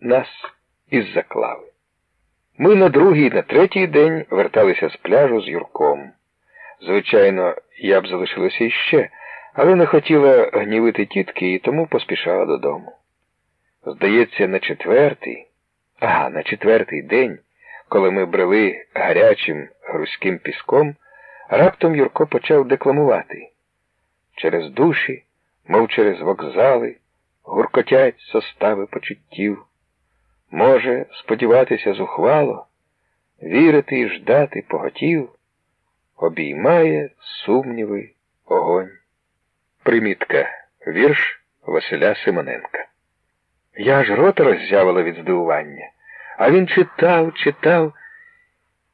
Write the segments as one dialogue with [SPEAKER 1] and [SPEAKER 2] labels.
[SPEAKER 1] нас із заклави. Ми на другий, на третій день верталися з пляжу з Юрком. Звичайно, я б залишилася іще, але не хотіла гнівити тітки і тому поспішала додому. Здається, на четвертий, ага, на четвертий день, коли ми брели гарячим грузьким піском, раптом Юрко почав декламувати. Через душі, мов через вокзали, гуркотять состави почуттів. Може, сподіватися зухвало, вірити і ждати поготів, обіймає сумніви огонь. Примітка. Вірш Василя Симоненка. Я аж рота роззявила від здивування, а він читав, читав,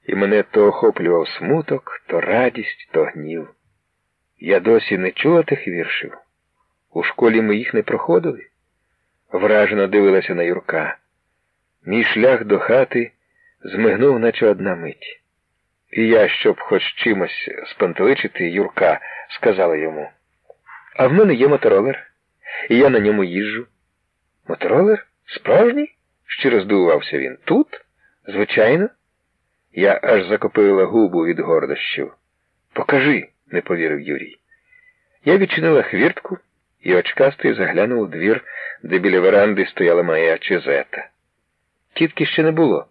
[SPEAKER 1] і мене то охоплював смуток, то радість, то гнів. Я досі не чула тих віршів. У школі ми їх не проходили. Вражено дивилася на Юрка. Мій шлях до хати змигнув, наче одна мить. І я, щоб хоч чимось спантеличити Юрка, сказала йому. А в мене є моторолер, і я на ньому їжджу. Моторолер? Справжній? щиро здивувався він. Тут? Звичайно? Я аж закопила губу від гордощів. Покажи, не повірив Юрій. Я відчинила хвіртку і очкастий заглянув у двір, де біля веранди стояла моя чезета. Тітки ще не було,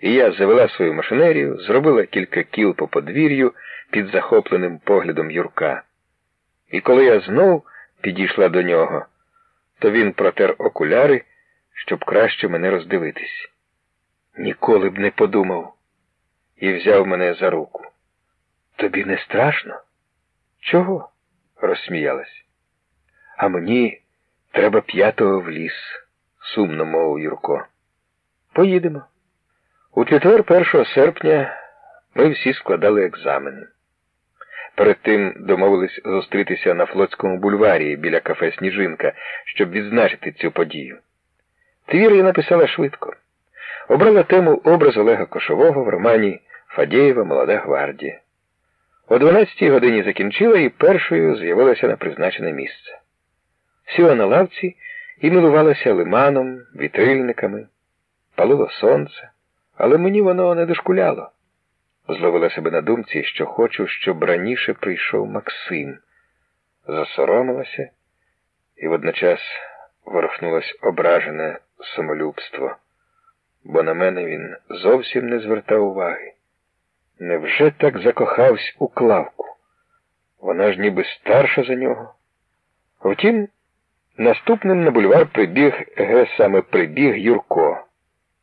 [SPEAKER 1] і я завела свою машинерію, зробила кілька кіл по подвір'ю під захопленим поглядом Юрка. І коли я знов підійшла до нього, то він протер окуляри, щоб краще мене роздивитись. Ніколи б не подумав і взяв мене за руку. Тобі не страшно? Чого? розсміялась. А мені треба п'ятого в ліс, сумно мовив Юрко. Поїдемо. У четвер 1 серпня ми всі складали екзамени. Перед тим домовились зустрітися на Флотському бульварі біля кафе Сніжинка, щоб відзначити цю подію. Твір я написала швидко. Обрала тему образ Олега Кошового в романі Фадєєва Молода гвардія. О 12-й годині закінчила і першою з'явилася на призначене місце. Сіла на лавці і милувалася лиманом, вітрильниками. Палило сонце, але мені воно не дошкуляло. Зловила себе на думці, що хочу, щоб раніше прийшов Максим. Засоромилася і водночас ворухнулось ображене самолюбство, бо на мене він зовсім не звертав уваги. Невже так закохався у Клавку? Вона ж ніби старша за нього. Втім, наступним на бульвар прибіг ге саме прибіг Юрко.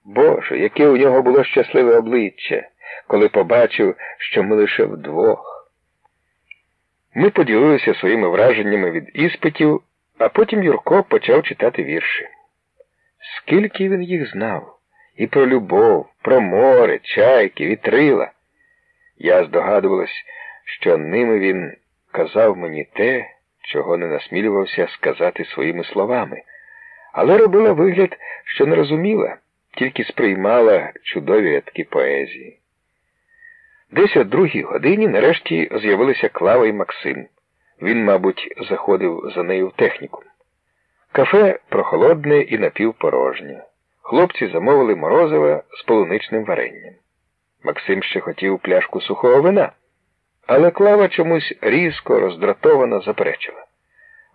[SPEAKER 1] Боже, яке у нього було щасливе обличчя, коли побачив, що ми лише вдвох. Ми поділилися своїми враженнями від іспитів, а потім Юрко почав читати вірші. Скільки він їх знав, і про любов, про море, чайки, вітрила. Я здогадувалась, що ними він казав мені те, чого не насмілювався сказати своїми словами, але робила вигляд, що не розуміла, тільки сприймала чудові рядки поезії. Десь о другій годині нарешті з'явилися Клава і Максим. Він, мабуть, заходив за нею в техніку. Кафе прохолодне і напівпорожнє. Хлопці замовили морозива з полуничним варенням. Максим ще хотів пляшку сухого вина, але Клава чомусь різко, роздратовано заперечила.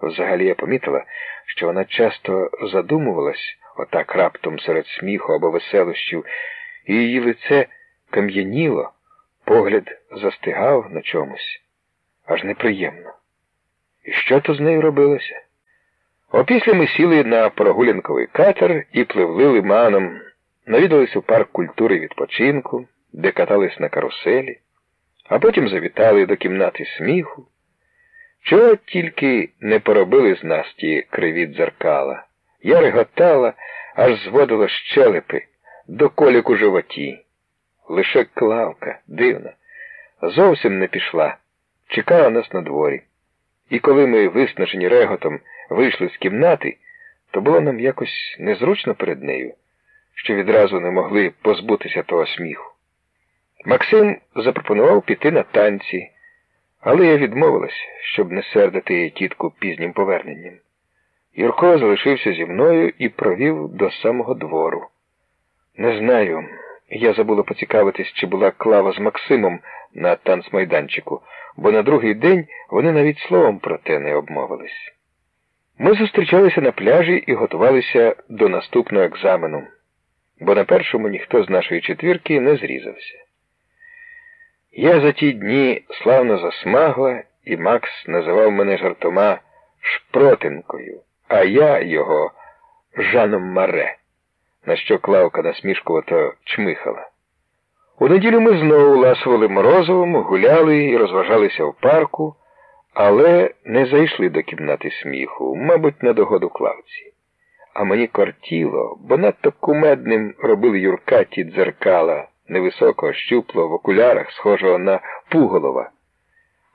[SPEAKER 1] Взагалі я помітила, що вона часто задумувалась отак раптом серед сміху або веселощів, і її лице кам'яніло, погляд застигав на чомусь. Аж неприємно. І що то з нею робилося? Опісля ми сіли на прогулянковий катер і пливли лиманом, навідались у парк культури відпочинку, де катались на каруселі, а потім завітали до кімнати сміху. Чого тільки не поробили з нас ті криві дзеркала. Я реготала, аж зводила щелепи до колік у животі. Лише клавка, дивна, зовсім не пішла, чекала нас на дворі. І коли ми, виснажені реготом, вийшли з кімнати, то було нам якось незручно перед нею, що відразу не могли позбутися того сміху. Максим запропонував піти на танці, але я відмовилась, щоб не сердити її тітку пізнім поверненням. Юрко залишився зі мною і провів до самого двору. Не знаю, я забула поцікавитись, чи була клава з Максимом на танцмайданчику, бо на другий день вони навіть словом про те не обмовились. Ми зустрічалися на пляжі і готувалися до наступного екзамену, бо на першому ніхто з нашої четвірки не зрізався. Я за ті дні славно засмагла, і Макс називав мене жартома шпротинкою, а я його Жаном Маре, на що Клавка насмішкувато чмихала. У неділю ми знову ласували морозовим, гуляли і розважалися в парку, але не зайшли до кімнати сміху, мабуть, на догоду Клавці. А мені кортіло, бо надто кумедним робили Юрка ті дзеркала невисокого, щуплого, в окулярах, схожого на Пуголова.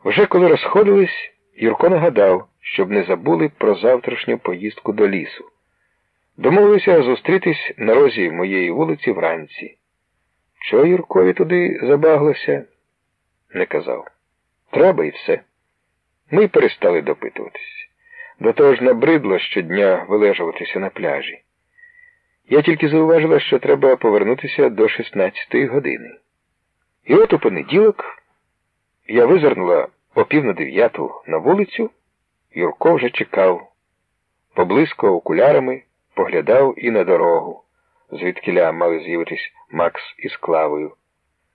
[SPEAKER 1] Вже коли розходились, Юрко нагадав, щоб не забули про завтрашню поїздку до лісу. Домовилися зустрітись на розі моєї вулиці вранці. Чого Юркові туди забаглося? Не казав. Треба і все. Ми перестали допитуватись. До того ж набридло щодня вилежуватися на пляжі. Я тільки зауважила, що треба повернутися до 16 години. І от у понеділок я визирнула о пів на дев'яту на вулицю, Юрко вже чекав, поблизько окулярами поглядав і на дорогу, звідкиля мали з'явитись Макс із Клавою.